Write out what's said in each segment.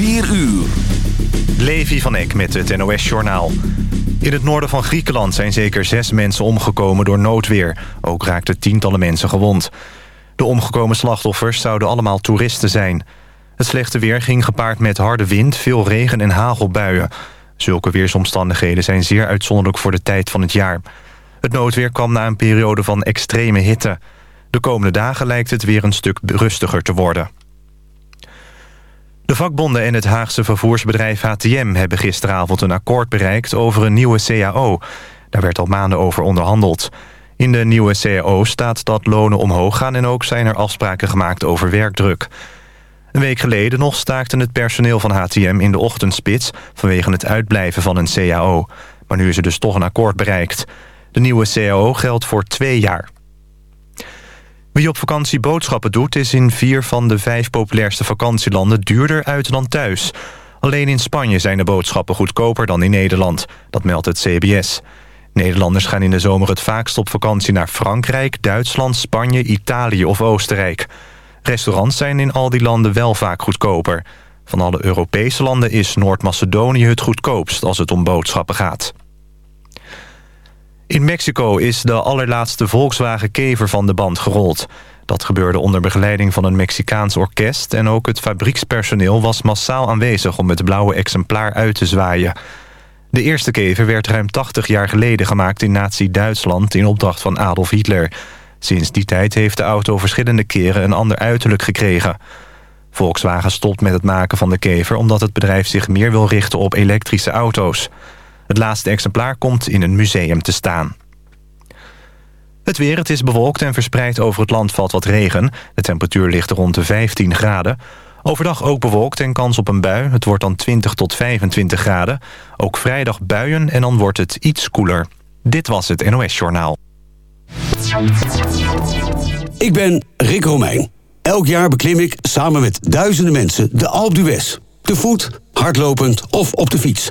4 uur. Levi van Eck met het NOS-journaal. In het noorden van Griekenland zijn zeker zes mensen omgekomen door noodweer. Ook raakten tientallen mensen gewond. De omgekomen slachtoffers zouden allemaal toeristen zijn. Het slechte weer ging gepaard met harde wind, veel regen en hagelbuien. Zulke weersomstandigheden zijn zeer uitzonderlijk voor de tijd van het jaar. Het noodweer kwam na een periode van extreme hitte. De komende dagen lijkt het weer een stuk rustiger te worden. De vakbonden en het Haagse vervoersbedrijf HTM hebben gisteravond een akkoord bereikt over een nieuwe CAO. Daar werd al maanden over onderhandeld. In de nieuwe CAO staat dat lonen omhoog gaan en ook zijn er afspraken gemaakt over werkdruk. Een week geleden nog staakte het personeel van HTM in de ochtendspits... vanwege het uitblijven van een CAO. Maar nu is er dus toch een akkoord bereikt. De nieuwe CAO geldt voor twee jaar. Wie op vakantie boodschappen doet... is in vier van de vijf populairste vakantielanden duurder uit dan thuis. Alleen in Spanje zijn de boodschappen goedkoper dan in Nederland. Dat meldt het CBS. Nederlanders gaan in de zomer het vaakst op vakantie naar Frankrijk... Duitsland, Spanje, Italië of Oostenrijk. Restaurants zijn in al die landen wel vaak goedkoper. Van alle Europese landen is Noord-Macedonië het goedkoopst... als het om boodschappen gaat. In Mexico is de allerlaatste Volkswagen Kever van de band gerold. Dat gebeurde onder begeleiding van een Mexicaans orkest... en ook het fabriekspersoneel was massaal aanwezig... om het blauwe exemplaar uit te zwaaien. De eerste kever werd ruim 80 jaar geleden gemaakt in nazi-Duitsland... in opdracht van Adolf Hitler. Sinds die tijd heeft de auto verschillende keren een ander uiterlijk gekregen. Volkswagen stopt met het maken van de kever... omdat het bedrijf zich meer wil richten op elektrische auto's. Het laatste exemplaar komt in een museum te staan. Het weer, het is bewolkt en verspreid over het land valt wat regen. De temperatuur ligt rond de 15 graden. Overdag ook bewolkt en kans op een bui. Het wordt dan 20 tot 25 graden. Ook vrijdag buien en dan wordt het iets koeler. Dit was het NOS Journaal. Ik ben Rick Romeijn. Elk jaar beklim ik samen met duizenden mensen de Alpe. Te voet, hardlopend of op de fiets.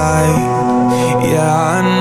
Sight Yeah,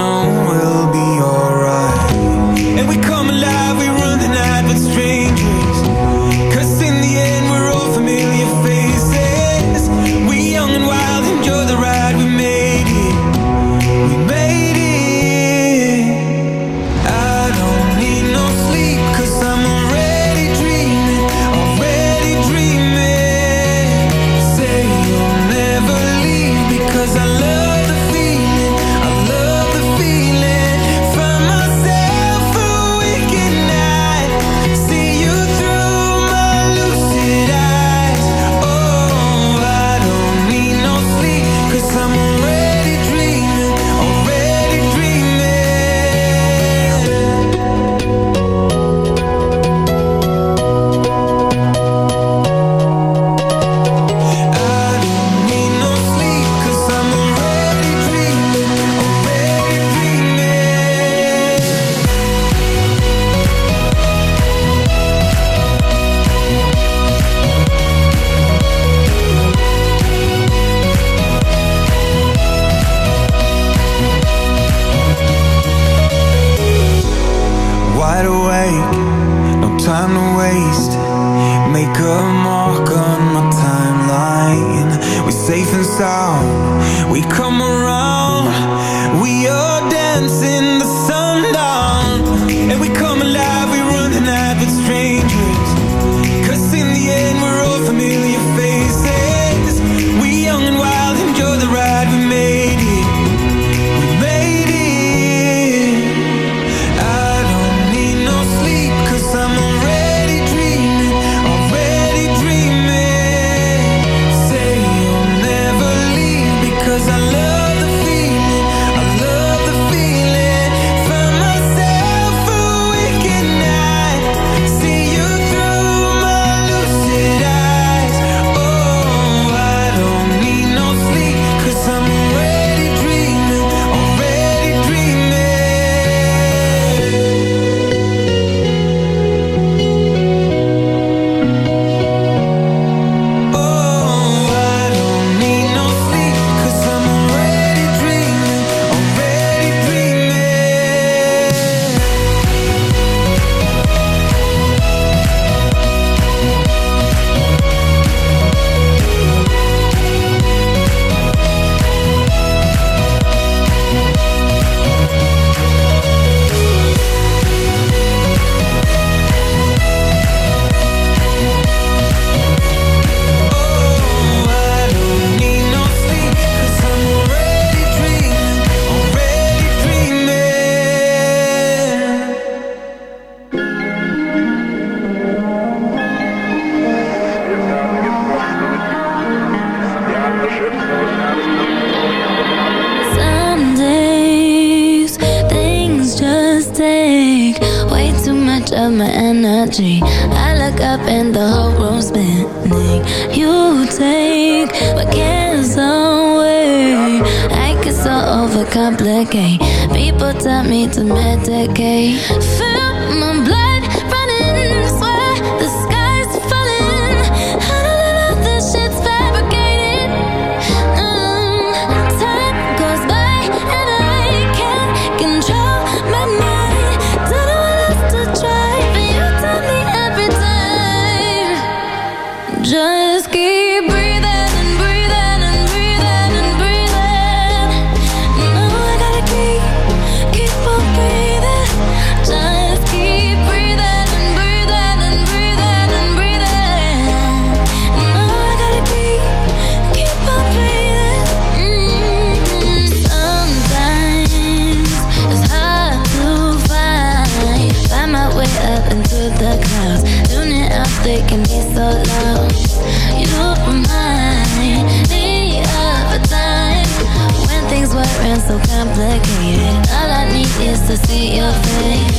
to see your face.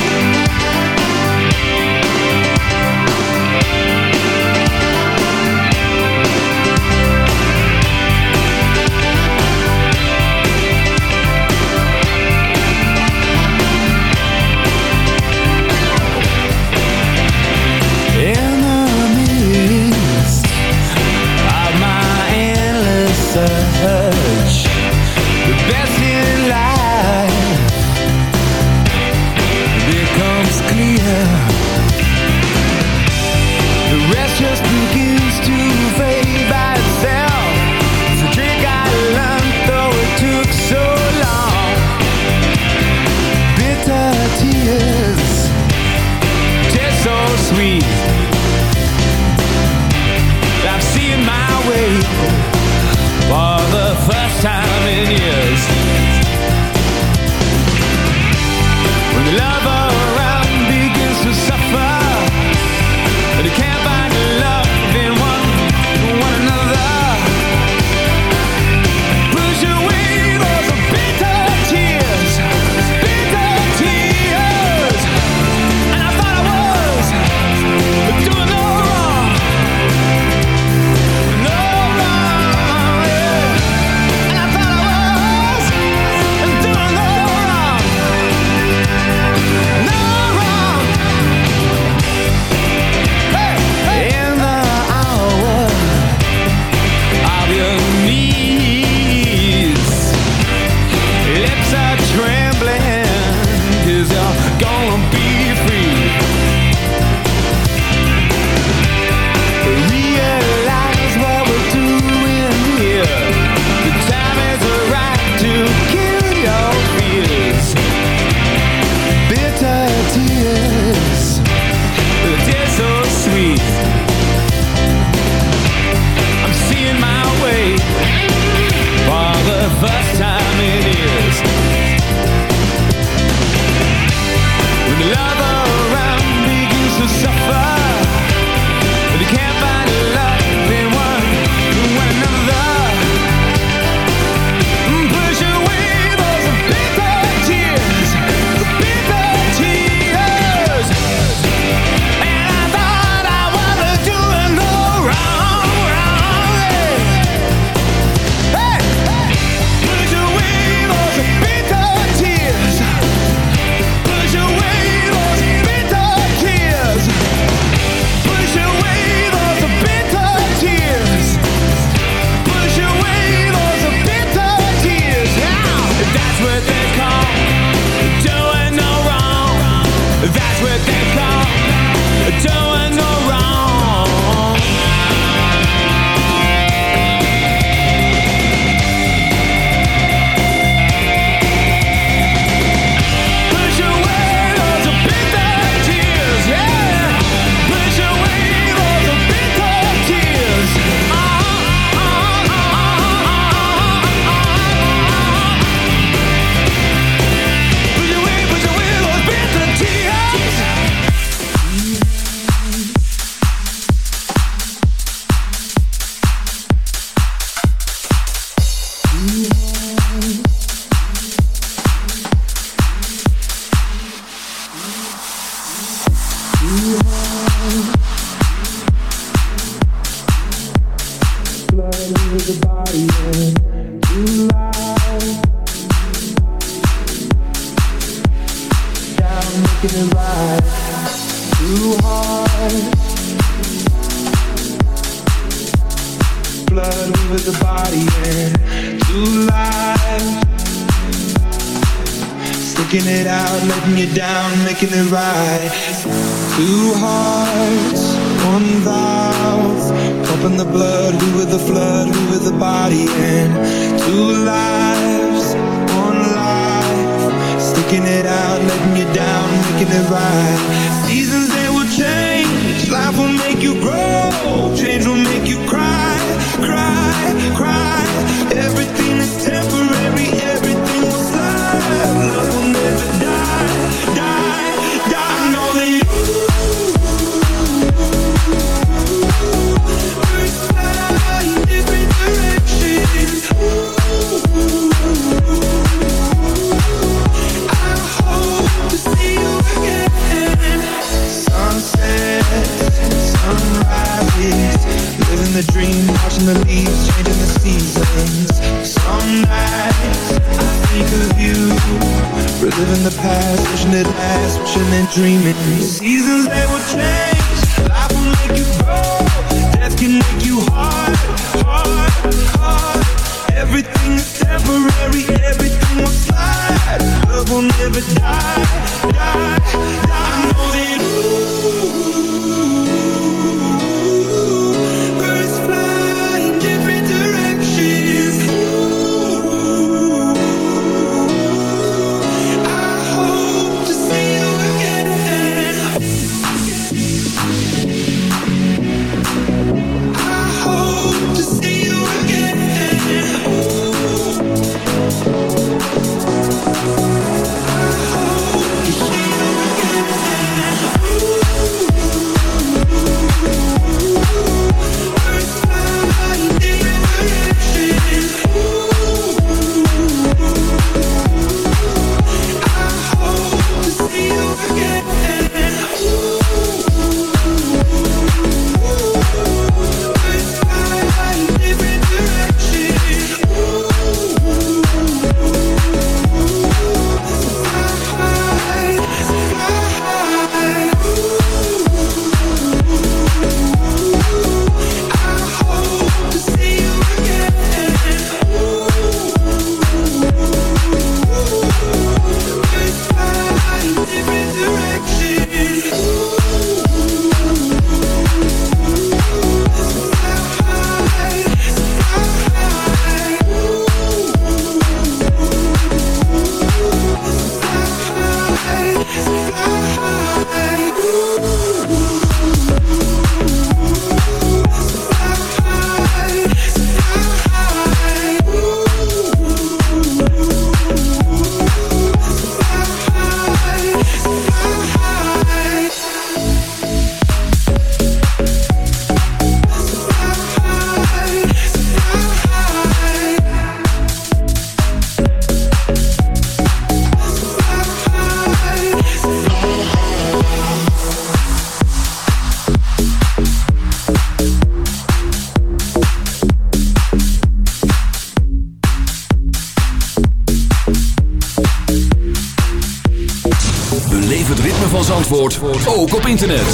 Internet.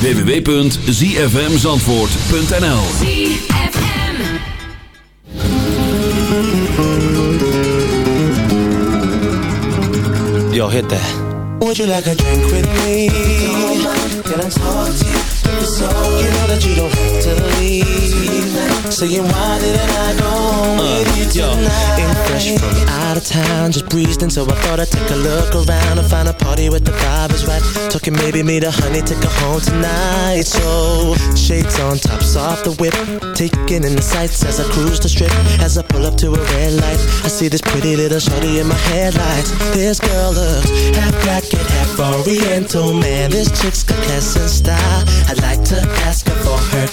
www.zfmzandvoort.nl ZFM. Yo, hit that. Would you like a drink with me? Can I talk to you? So you know that you don't have to leave. Saying why didn't I go home with you tonight? Ain't fresh from out of town, just breezed in, so I thought I'd take a look around and find a party with the vibe is right. Talking maybe meet a honey, take her home tonight. So shades on, tops off the whip, taking in the sights as I cruise the strip. As I pull up to a red light, I see this pretty little shorty in my headlights. This girl looks half black oriental, man. This chick's got class and style. I'd like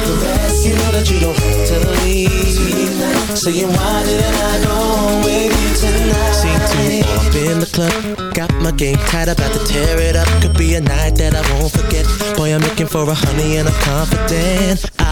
caressing. You know that you don't have to leave. Saying why didn't I go home with you tonight? Two all up in the club. Got my game tight, about to tear it up. Could be a night that I won't forget. Boy, I'm looking for a honey and I'm confident. I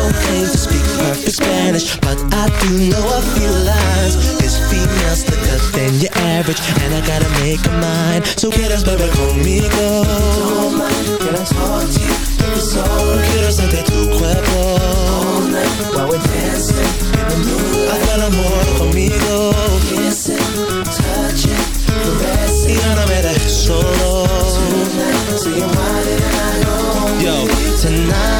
I don't claim to speak perfect Spanish, but I do know a few lines. This female's slicker than your average, and I gotta make her mine. So get us, baby, conmigo. Don't mind, can I talk to you? If it's alright, quiero sentir tu cuerpo. All night, while we're dancing in the moonlight. Haz el amor conmigo. Kissing, touching, caressing. Y no me dejes solo. Tonight, saying why didn't I go Yo, tonight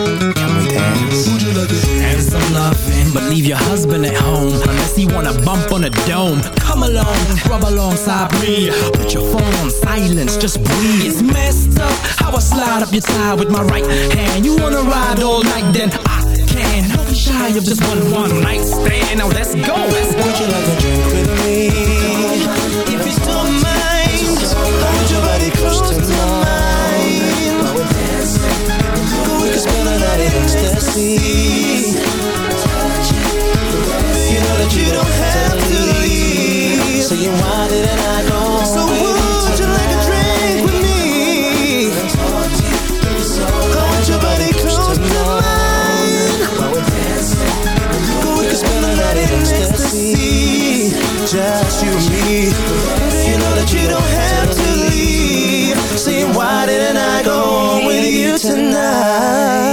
And some loving. But leave your husband at home unless he wanna bump on a dome. Come along, rub alongside me. Put your phone on silence, just breathe. It's messed up how I slide up your thigh with my right hand. You wanna ride all night, then I can. Don't be shy of just one one night stand. Now let's go. Would you like a drink with me? Ecstasy. You know that you don't have to leave. Saying why didn't I go? So would you like a drink with me? Hold your body close to mine. Dancing, we can spend the night in ecstasy. Just you and me. You know that you don't have to leave. Saying why didn't I go with you tonight?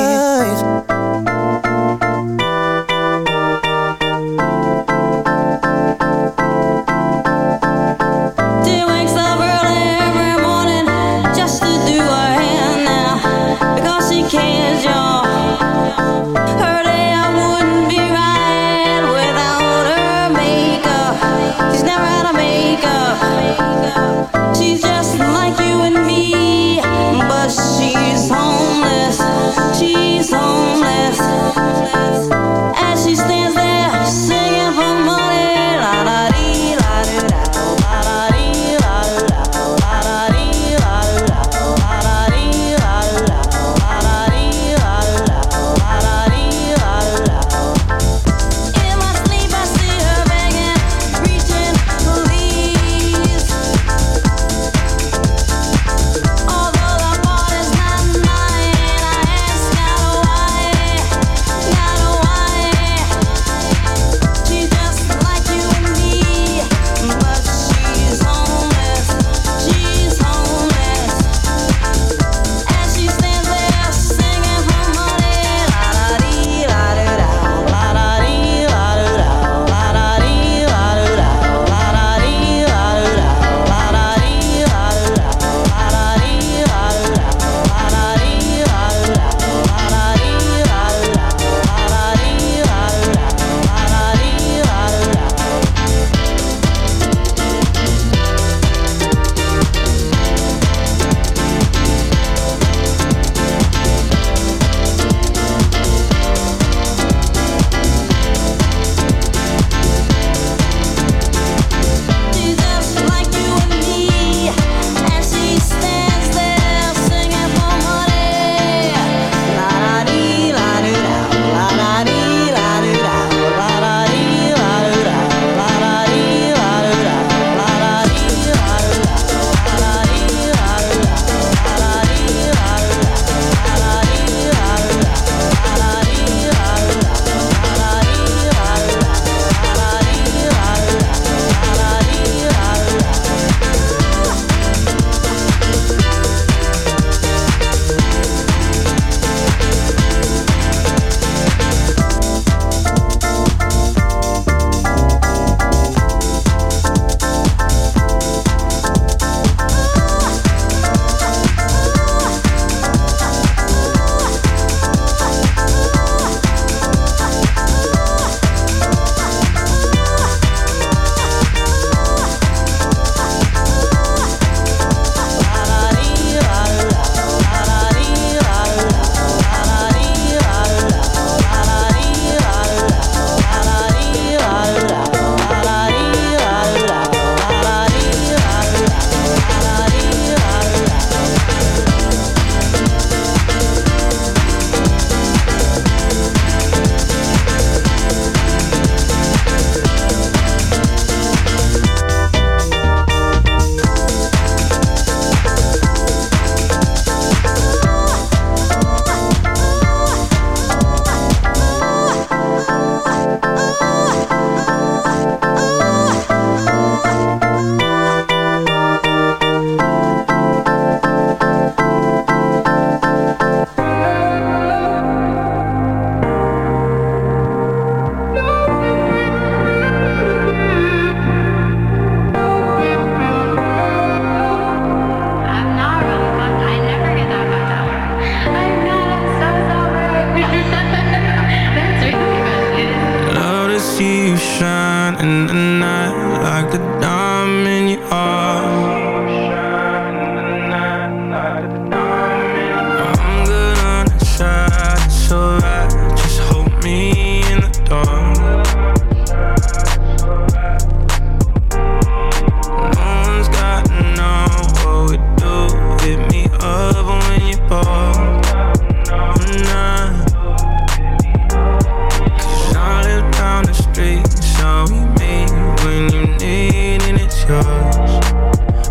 yours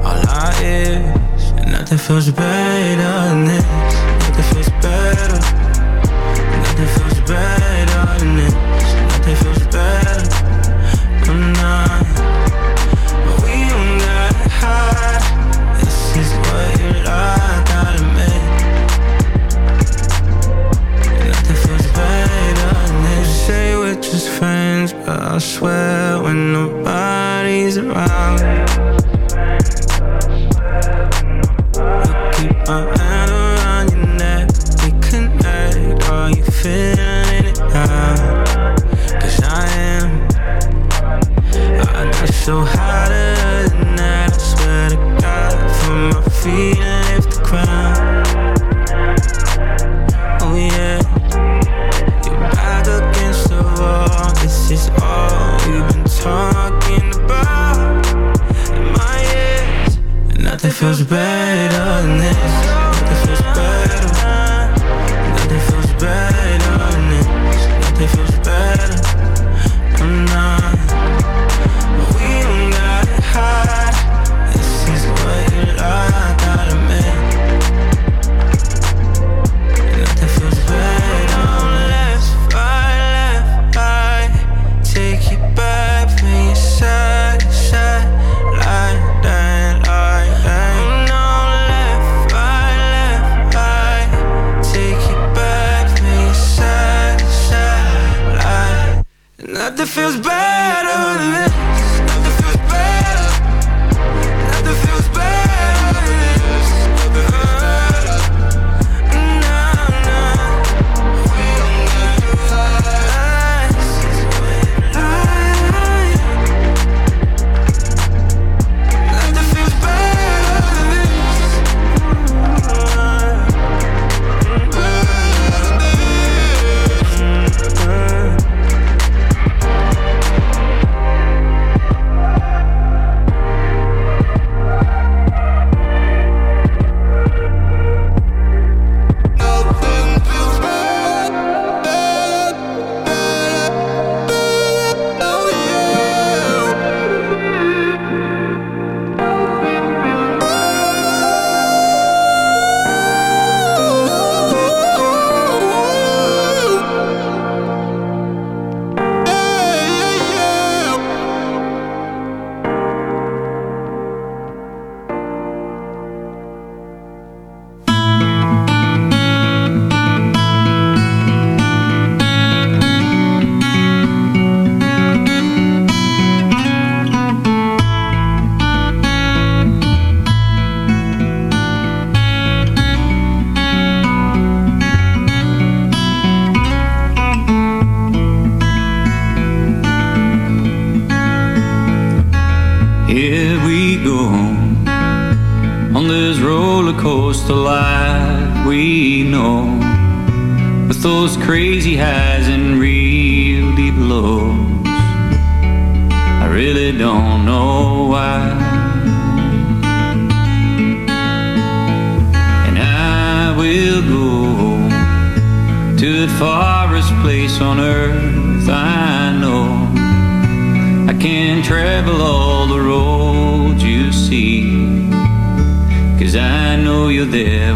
All I is And nothing feels better than this. Nothing feels better. Nothing feels better than this. Nothing feels better. I'm not We don't got This is what you like Nothing feels better than this. Say we're just friends But I swear when nobody always around. see. Cause I know you're there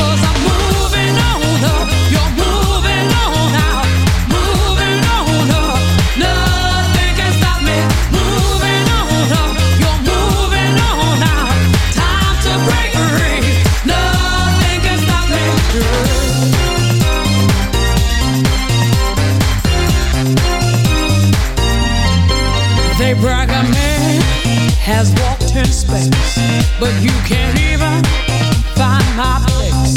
But you can't even find my place.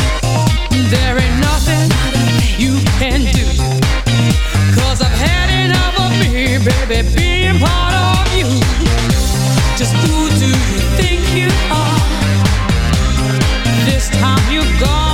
There ain't nothing you can do. Cause I've had enough of me, baby, being part of you. Just who do you think you are? This time you've gone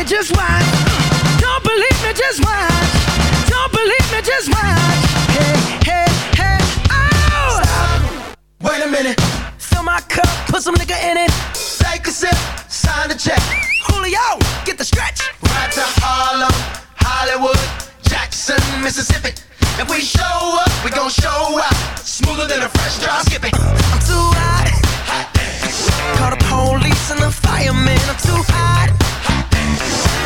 Me, just watch. Don't believe me, just watch. Don't believe me, just watch. Hey, hey, hey, oh! Stop. Wait a minute. Fill my cup, put some nigga in it. Take a sip, sign the check. Julio, get the stretch. Right to Harlem, Hollywood, Jackson, Mississippi. If we show up, we gon' show out. Smoother than a fresh drop. Skip it. I'm too hot. hot Call the police and the fireman. I'm too hot.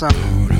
something.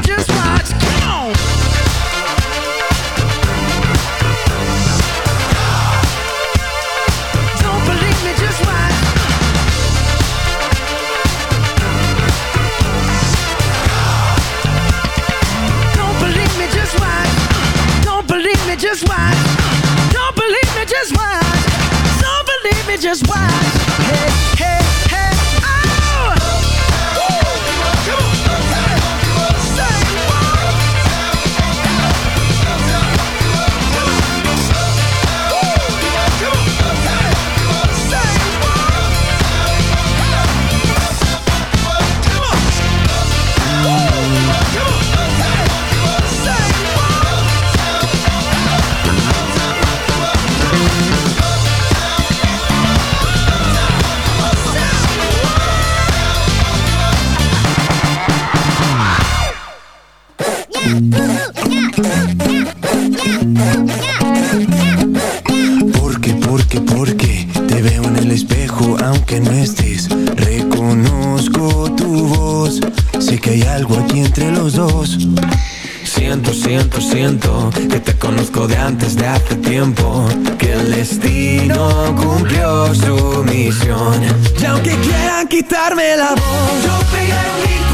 just watch. Come on. Porque, porque, porque te veo en el espejo aunque no estés. Reconozco tu voz, sé que hay algo aquí entre los dos. Siento, siento, siento que te conozco de antes de hace tiempo. Que el destino cumplió su misión. Y aunque quieran quitarme la voz, yo pegaré un grito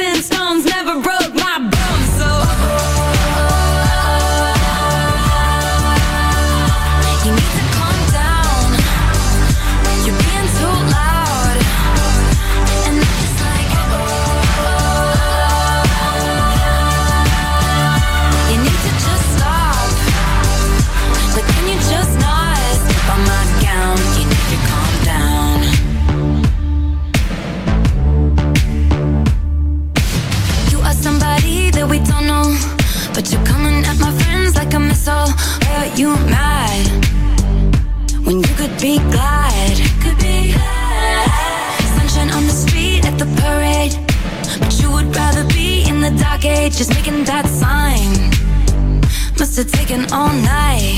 and stones never broke. all night.